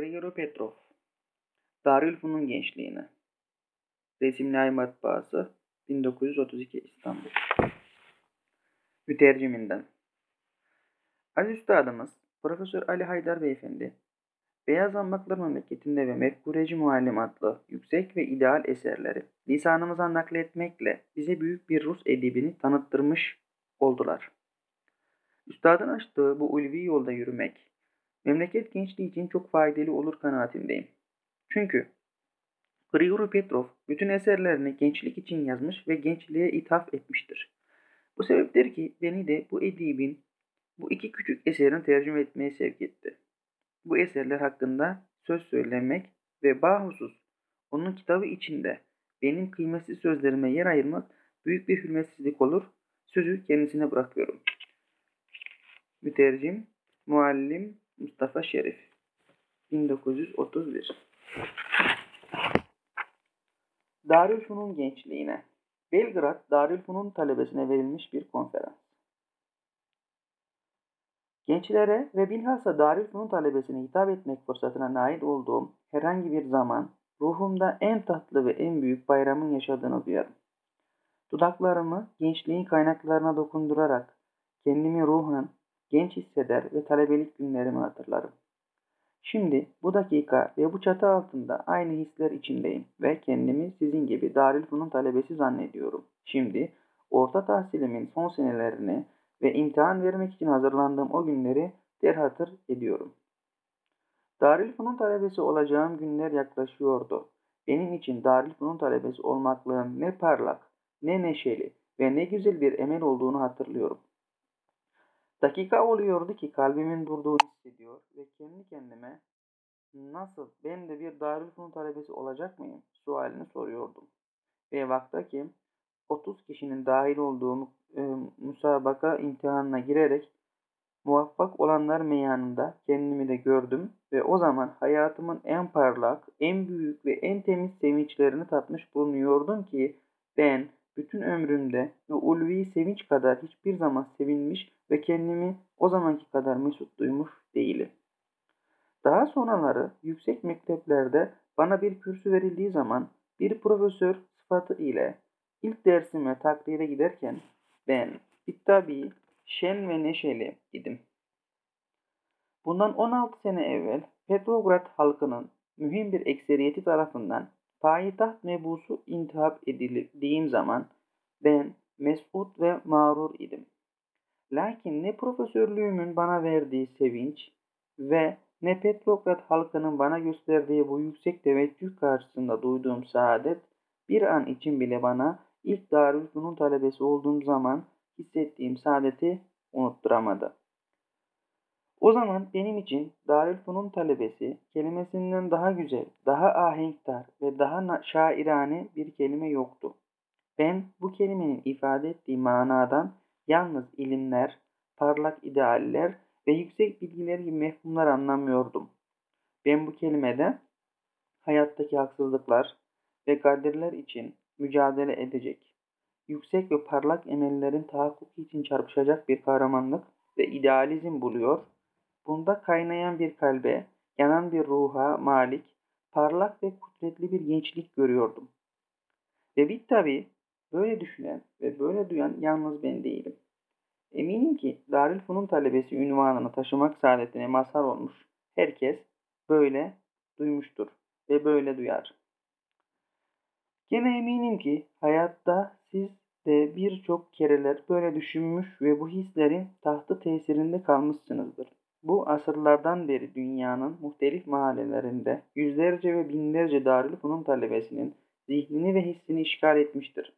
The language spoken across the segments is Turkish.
Grigori Petrov Darülfünun Gençliğine. Resimli Matbaası 1932 İstanbul. Müterciminden. Aziz Üstadımız Profesör Ali Haydar Beyefendi Beyaz Zambaklar Memleketinde ve Mefkureci Muallim adlı yüksek ve ideal eserleri lisanımıza nakletmekle bize büyük bir Rus edibini tanıttırmış oldular. Üstadın açtığı bu ulvi yolda yürümek, memleket gençliği için çok faydalı olur kanaatindeyim. Çünkü Grigori Petrov bütün eserlerini gençlik için yazmış ve gençliğe ithaf etmiştir. Bu sebeptir ki beni de bu edibin bu iki küçük eserini tercüme etmeye sevk etti. Bu eserler hakkında söz söylemek ve bahusus onun kitabı içinde benim kıymetli sözlerime yer ayırmak büyük bir hürmetsizlik olur. Sözü kendisine bırakıyorum. Mütercim, muallim Mustafa Şerif 1931 Darülfünun gençliğine Belgrad Darülfünun talebesine verilmiş bir konferans. Gençlere ve bilhassa Darülfünun talebesine hitap etmek fırsatına nail olduğum herhangi bir zaman ruhumda en tatlı ve en büyük bayramın yaşadığını duyarım. Dudaklarımı gençliğin kaynaklarına dokundurarak kendimi ruhen genç hisseder ve talebelik günlerimi hatırlarım. Şimdi bu dakika ve bu çatı altında aynı hisler içindeyim ve kendimi sizin gibi Darülfünun talebesi zannediyorum. Şimdi orta tahsilimin son senelerini ve imtihan vermek için hazırlandığım o günleri derhatır ediyorum. Darülfünun talebesi olacağım günler yaklaşıyordu. Benim için Darülfünun talebesi olmaklığın ne parlak, ne neşeli ve ne güzel bir emel olduğunu hatırlıyorum. Dakika oluyordu ki kalbimin durduğunu hissediyor ve kendi kendime nasıl ben de bir Darülfünun talebesi olacak mıyım sualini soruyordum. Ve vakta ki 30 kişinin dahil olduğu e, müsabaka imtihanına girerek muvaffak olanlar meyanında kendimi de gördüm ve o zaman hayatımın en parlak, en büyük ve en temiz sevinçlerini tatmış bulunuyordum ki ben bütün ömrümde ve ulvi sevinç kadar hiçbir zaman sevinmiş ve kendimi o zamanki kadar mesut duymuş değilim. Daha sonraları yüksek mekteplerde bana bir kürsü verildiği zaman bir profesör sıfatı ile ilk dersime takdire giderken ben tabi şen ve neşeli idim. Bundan 16 sene evvel Petrograd halkının mühim bir ekseriyeti tarafından payitaht mebusu intihap edildiğim zaman ben mesut ve mağrur idim. Lakin ne profesörlüğümün bana verdiği sevinç ve ne Petrograd halkının bana gösterdiği bu yüksek teveccüh karşısında duyduğum saadet bir an için bile bana ilk Darülfünun talebesi olduğum zaman hissettiğim saadeti unutturamadı. O zaman benim için Darülfünun talebesi kelimesinden daha güzel, daha ahenktar ve daha şairane bir kelime yoktu. Ben bu kelimenin ifade ettiği manadan yalnız ilimler, parlak idealler ve yüksek bilgiler gibi mefhumlar anlamıyordum. Ben bu kelimede hayattaki haksızlıklar ve kaderler için mücadele edecek, yüksek ve parlak emellerin tahakkuku için çarpışacak bir kahramanlık ve idealizm buluyor, bunda kaynayan bir kalbe, yanan bir ruha malik, parlak ve kudretli bir gençlik görüyordum. Ve bir tabi böyle düşünen ve böyle duyan yalnız ben değilim. Eminim ki Darülfünun talebesi ünvanını taşımak saadetine mazhar olmuş herkes böyle duymuştur ve böyle duyar. Gene eminim ki hayatta siz de birçok kereler böyle düşünmüş ve bu hislerin tahtı tesirinde kalmışsınızdır. Bu asırlardan beri dünyanın muhtelif mahallelerinde yüzlerce ve binlerce Darülfünun talebesinin zihnini ve hissini işgal etmiştir.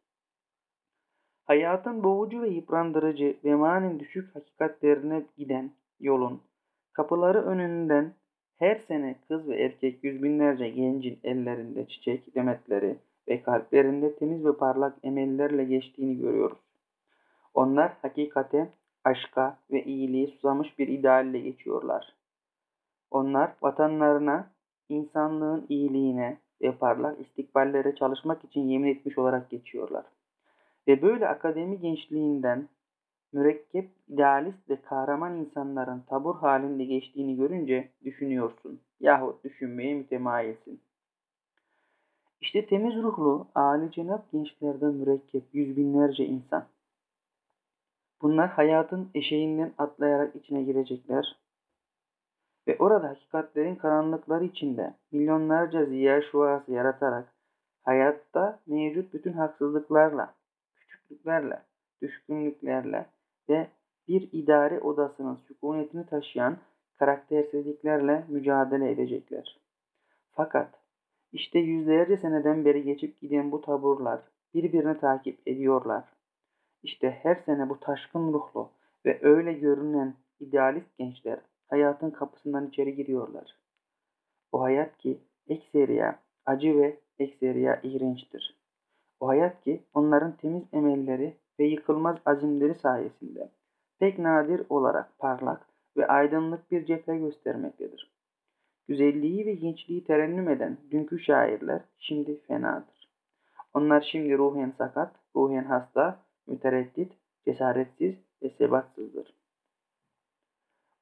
Hayatın boğucu ve yıprandırıcı ve manen düşük hakikatlerine giden yolun kapıları önünden her sene kız ve erkek yüz binlerce gencin ellerinde çiçek demetleri ve kalplerinde temiz ve parlak emellerle geçtiğini görüyoruz. Onlar hakikate, aşka ve iyiliği susamış bir idealle geçiyorlar. Onlar vatanlarına, insanlığın iyiliğine ve parlak istikballere çalışmak için yemin etmiş olarak geçiyorlar. Ve böyle akademi gençliğinden mürekkep, idealist ve kahraman insanların tabur halinde geçtiğini görünce düşünüyorsun yahut düşünmeye mütemayilsin. İşte temiz ruhlu, âli cenap gençlerden mürekkep yüz binlerce insan. Bunlar hayatın eşeğinden atlayarak içine girecekler ve orada hakikatlerin karanlıkları içinde milyonlarca ziya şuası yaratarak hayatta mevcut bütün haksızlıklarla, küçüklüklerle, düşkünlüklerle ve bir idare odasının sükunetini taşıyan karaktersizliklerle mücadele edecekler. Fakat işte yüzlerce seneden beri geçip giden bu taburlar birbirini takip ediyorlar. İşte her sene bu taşkın ruhlu ve öyle görünen idealist gençler hayatın kapısından içeri giriyorlar. O hayat ki ekseriya acı ve ekseriya iğrençtir. O hayat ki onların temiz emelleri ve yıkılmaz azimleri sayesinde pek nadir olarak parlak ve aydınlık bir cephe göstermektedir. Güzelliği ve gençliği terennüm eden dünkü şairler şimdi fenadır. Onlar şimdi ruhen sakat, ruhen hasta, mütereddit, cesaretsiz ve sebatsızdır.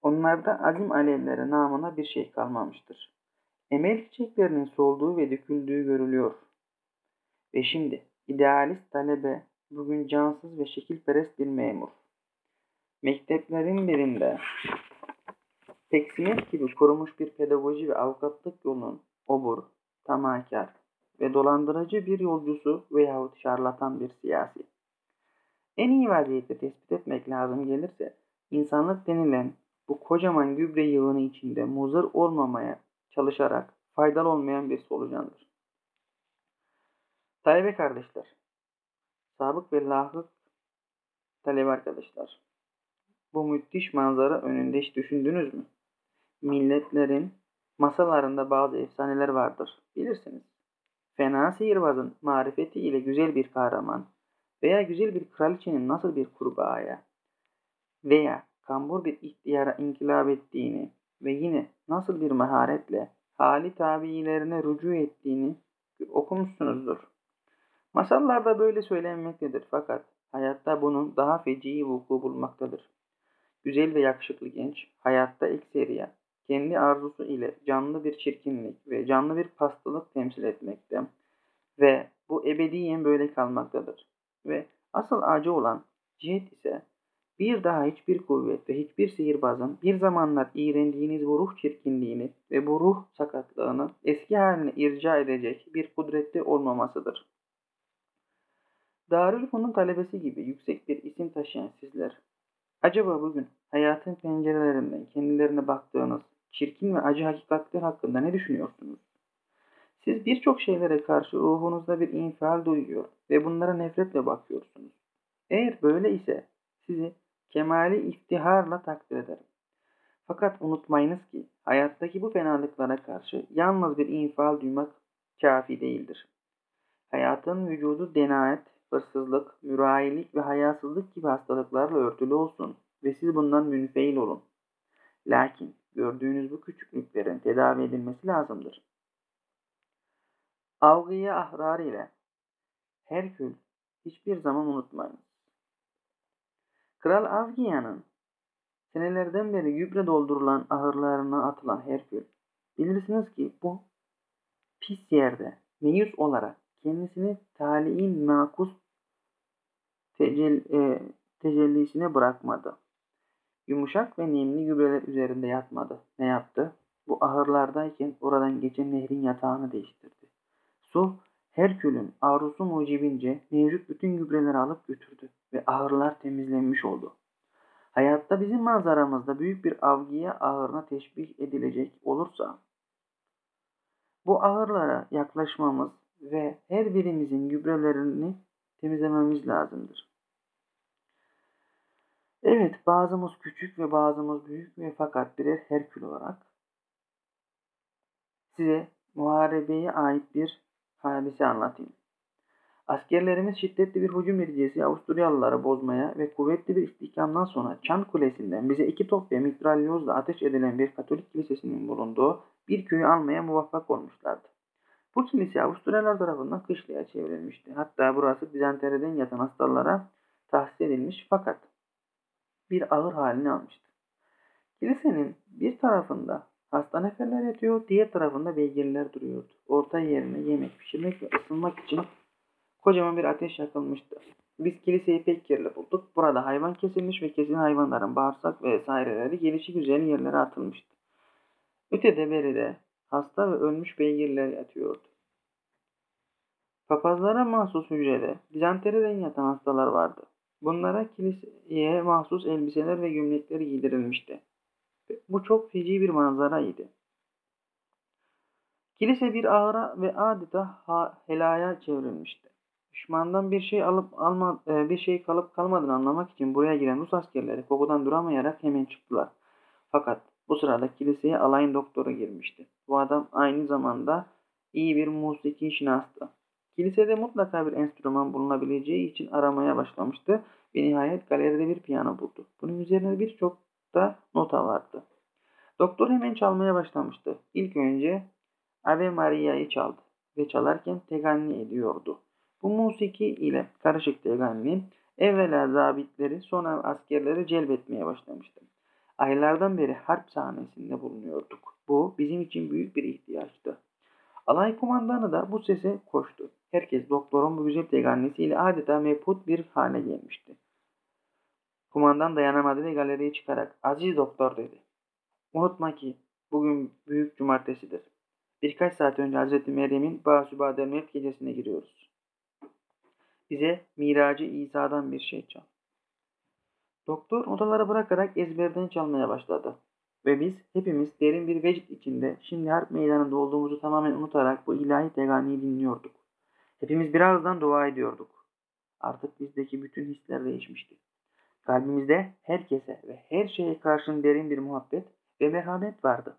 Onlarda azim alevleri namına bir şey kalmamıştır. Emel çiçeklerinin solduğu ve döküldüğü görülüyor. Ve şimdi idealist talebe bugün cansız ve şekilperest bir memur. Mekteplerin birinde peksimet gibi kurumuş bir pedagoji ve avukatlık yolunun obur, tamahkar ve dolandırıcı bir yolcusu veyahut şarlatan bir siyasi. En iyi vaziyette tespit etmek lazım gelirse insanlık denilen bu kocaman gübre yığını içinde muzır olmamaya çalışarak faydalı olmayan bir solucandır. Talebe kardeşler, sabık ve lahık talebe arkadaşlar, bu müthiş manzara önünde hiç düşündünüz mü? Milletlerin masalarında bazı efsaneler vardır, bilirsiniz. Fena sihirbazın marifeti ile güzel bir kahraman veya güzel bir kraliçenin nasıl bir kurbağaya veya kambur bir ihtiyara inkılap ettiğini ve yine nasıl bir maharetle hali tabiilerine rücu ettiğini okumuşsunuzdur. Masallarda böyle söylenmektedir fakat hayatta bunun daha feci vuku bulmaktadır. Güzel ve yakışıklı genç hayatta ekseriye kendi arzusu ile canlı bir çirkinlik ve canlı bir pastalık temsil etmekte ve bu ebediyen böyle kalmaktadır. Ve asıl acı olan cihet ise bir daha hiçbir kuvvet ve hiçbir sihirbazın bir zamanlar iğrendiğiniz bu ruh çirkinliğini ve bu ruh sakatlığını eski haline irca edecek bir kudrette olmamasıdır. Darülfünun talebesi gibi yüksek bir isim taşıyan sizler, acaba bugün hayatın pencerelerinden kendilerine baktığınız çirkin ve acı hakikatler hakkında ne düşünüyorsunuz? Siz birçok şeylere karşı ruhunuzda bir infial duyuyor ve bunlara nefretle bakıyorsunuz. Eğer böyle ise sizi kemali iftiharla takdir ederim. Fakat unutmayınız ki hayattaki bu fenalıklara karşı yalnız bir infial duymak kafi değildir. Hayatın vücudu denaet, hırsızlık, mürayilik ve hayasızlık gibi hastalıklarla örtülü olsun ve siz bundan münfeil olun. Lakin gördüğünüz bu küçüklüklerin tedavi edilmesi lazımdır. Avgıya ahrar ile Herkül hiçbir zaman unutmayınız. Kral Avgiya'nın senelerden beri gübre doldurulan ahırlarına atılan Herkül, bilirsiniz ki bu pis yerde meyus olarak kendisini taliin makus tecell e, tecellisine bırakmadı. Yumuşak ve nemli gübreler üzerinde yatmadı. Ne yaptı? Bu ahırlardayken oradan geçen nehrin yatağını değiştirdi. Su Herkül'ün arzusu mucibince mevcut bütün gübreleri alıp götürdü ve ahırlar temizlenmiş oldu. Hayatta bizim manzaramızda büyük bir avgiye ahırına teşbih edilecek olursa bu ahırlara yaklaşmamız ve her birimizin gübrelerini temizlememiz lazımdır. Evet bazımız küçük ve bazımız büyük ve fakat birer Herkül olarak size muharebeye ait bir hadise anlatayım. Askerlerimiz şiddetli bir hücum neticesi Avusturyalıları bozmaya ve kuvvetli bir istihkamdan sonra Çan Kulesi'nden bize iki top ve mitralyozla ateş edilen bir Katolik kilisesinin bulunduğu bir köyü almaya muvaffak olmuşlardı. Bu kilise Avusturyalılar tarafından kışlaya çevrilmişti. Hatta burası Bizanteriden yatan hastalara tahsis edilmiş fakat bir ağır halini almıştı. Kilisenin bir tarafında hasta neferler yatıyor, diğer tarafında beygirler duruyordu. Orta yerine yemek pişirmek ve ısınmak için kocaman bir ateş yakılmıştı. Biz kiliseyi pek kirli bulduk. Burada hayvan kesilmiş ve kesilen hayvanların bağırsak vesaireleri gelişi güzel yerlere atılmıştı. Ötede beride hasta ve ölmüş beygirler yatıyordu. Papazlara mahsus hücrede dizanteriden yatan hastalar vardı. Bunlara kiliseye mahsus elbiseler ve gömlekler giydirilmişti. Bu çok feci bir manzaraydı. Kilise bir ahıra ve adeta helaya çevrilmişti. Düşmandan bir şey alıp alma, e, bir şey kalıp kalmadığını anlamak için buraya giren Rus askerleri kokudan duramayarak hemen çıktılar. Fakat bu sırada kiliseye alayın doktoru girmişti. Bu adam aynı zamanda iyi bir musiki şinastı. Kilisede mutlaka bir enstrüman bulunabileceği için aramaya başlamıştı ve nihayet galeride bir piyano buldu. Bunun üzerine birçok da nota vardı. Doktor hemen çalmaya başlamıştı. İlk önce Ave Maria'yı çaldı ve çalarken teganni ediyordu. Bu musiki ile karışık teganni evvela zabitleri sonra askerleri celbetmeye başlamıştı. Aylardan beri harp sahnesinde bulunuyorduk. Bu bizim için büyük bir ihtiyaçtı. Alay kumandanı da bu sese koştu. Herkes doktorun bu güzel tegannisiyle adeta meput bir hale gelmişti. Kumandan dayanamadı ve galeriye çıkarak aziz doktor dedi. Unutma ki bugün büyük cumartesidir. Birkaç saat önce Hazreti Meryem'in Basübadel Mevt gecesine giriyoruz. Bize miracı İsa'dan bir şey çal. Doktor odaları bırakarak ezberden çalmaya başladı. Ve biz hepimiz derin bir vecd içinde şimdi harp meydanında olduğumuzu tamamen unutarak bu ilahi teganiyi dinliyorduk. Hepimiz birazdan dua ediyorduk. Artık bizdeki bütün hisler değişmişti. Kalbimizde herkese ve her şeye karşın derin bir muhabbet ve merhamet vardı.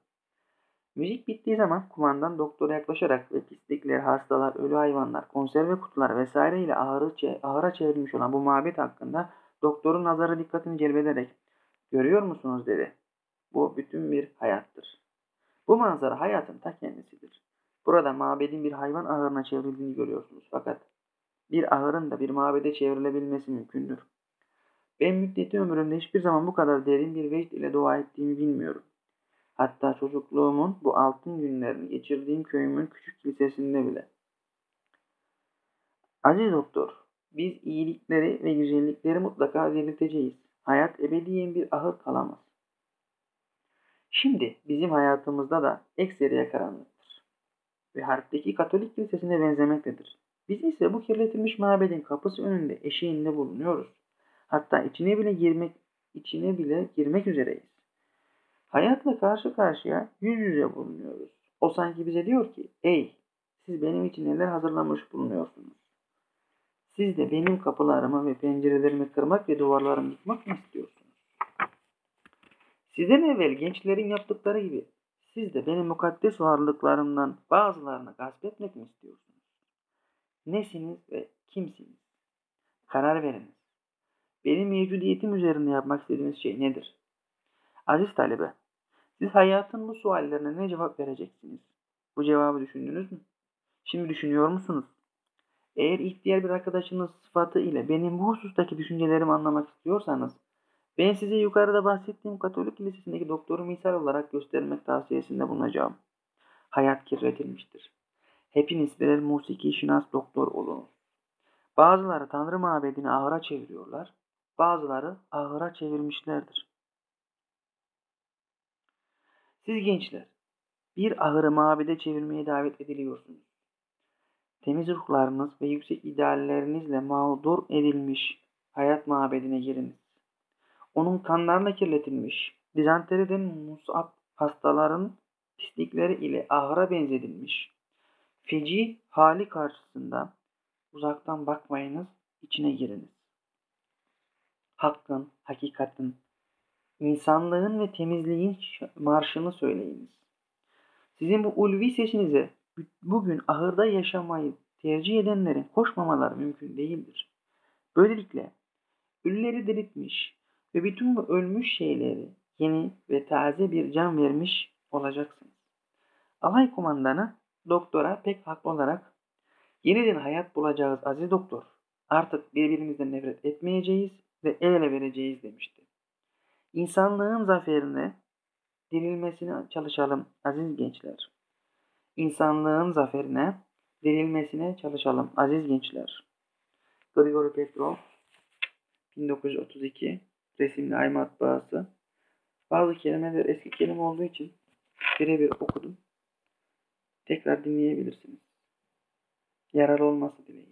Müzik bittiği zaman kumandan doktora yaklaşarak ve pislikler, hastalar, ölü hayvanlar, konserve kutular vesaire ile ahırı, ahıra çevrilmiş olan bu mabet hakkında doktorun nazarı dikkatini celbederek görüyor musunuz dedi. Bu bütün bir hayattır. Bu manzara hayatın ta kendisidir. Burada mabedin bir hayvan ahırına çevrildiğini görüyorsunuz. Fakat bir ahırın da bir mabede çevrilebilmesi mümkündür. Ben müddeti ömrümde hiçbir zaman bu kadar derin bir vecd ile dua ettiğimi bilmiyorum. Hatta çocukluğumun bu altın günlerini geçirdiğim köyümün küçük kilisesinde bile. Aziz doktor, biz iyilikleri ve güzellikleri mutlaka belirteceğiz. Hayat ebediyen bir ahır kalamaz. Şimdi bizim hayatımızda da ekseriye karanlıktır. Ve harpteki Katolik kilisesine benzemektedir. Biz ise bu kirletilmiş mabedin kapısı önünde eşiğinde bulunuyoruz. Hatta içine bile girmek içine bile girmek üzereyiz. Hayatla karşı karşıya yüz yüze bulunuyoruz. O sanki bize diyor ki, ey siz benim için neler hazırlamış bulunuyorsunuz? Siz de benim kapılarımı ve pencerelerimi kırmak ve duvarlarımı yıkmak mı istiyorsunuz? Sizden evvel gençlerin yaptıkları gibi siz de benim mukaddes varlıklarımdan bazılarını gasp etmek mi istiyorsunuz? Nesiniz ve kimsiniz? Karar veriniz. Benim mevcudiyetim üzerinde yapmak istediğiniz şey nedir? Aziz talebe, siz hayatın bu suallerine ne cevap vereceksiniz? Bu cevabı düşündünüz mü? Şimdi düşünüyor musunuz? Eğer ihtiyar bir arkadaşınız sıfatı ile benim bu husustaki düşüncelerimi anlamak istiyorsanız, ben size yukarıda bahsettiğim Katolik Lisesi'ndeki doktoru misal olarak göstermek tavsiyesinde bulunacağım. Hayat kirletilmiştir. Hepiniz birer musiki şinas doktor olunuz. Bazıları Tanrı mabedini ahıra çeviriyorlar, bazıları ahıra çevirmişlerdir. Siz gençler, bir ahırı mabede çevirmeye davet ediliyorsunuz. Temiz ruhlarınız ve yüksek ideallerinizle mağdur edilmiş hayat mabedine giriniz. Onun kanlarla kirletilmiş, dizanteriden musab hastaların pislikleri ile ahıra benzedilmiş, feci hali karşısında uzaktan bakmayınız, içine giriniz. Hakkın, hakikatin, insanlığın ve temizliğin marşını söyleyiniz. Sizin bu ulvi sesinize bugün ahırda yaşamayı tercih edenlerin koşmamaları mümkün değildir. Böylelikle ölüleri diriltmiş ve bütün bu ölmüş şeyleri yeni ve taze bir can vermiş olacaksınız. Alay kumandanı doktora pek haklı olarak yeniden hayat bulacağız aziz doktor. Artık birbirimizden nefret etmeyeceğiz ve el ele vereceğiz demişti. İnsanlığın zaferine dirilmesine çalışalım aziz gençler. İnsanlığın zaferine dirilmesine çalışalım aziz gençler. Grigori Petrov 1932 resimli ay matbaası. Bazı kelimeler eski kelime olduğu için birebir okudum. Tekrar dinleyebilirsiniz. Yararlı olması dileğiyle.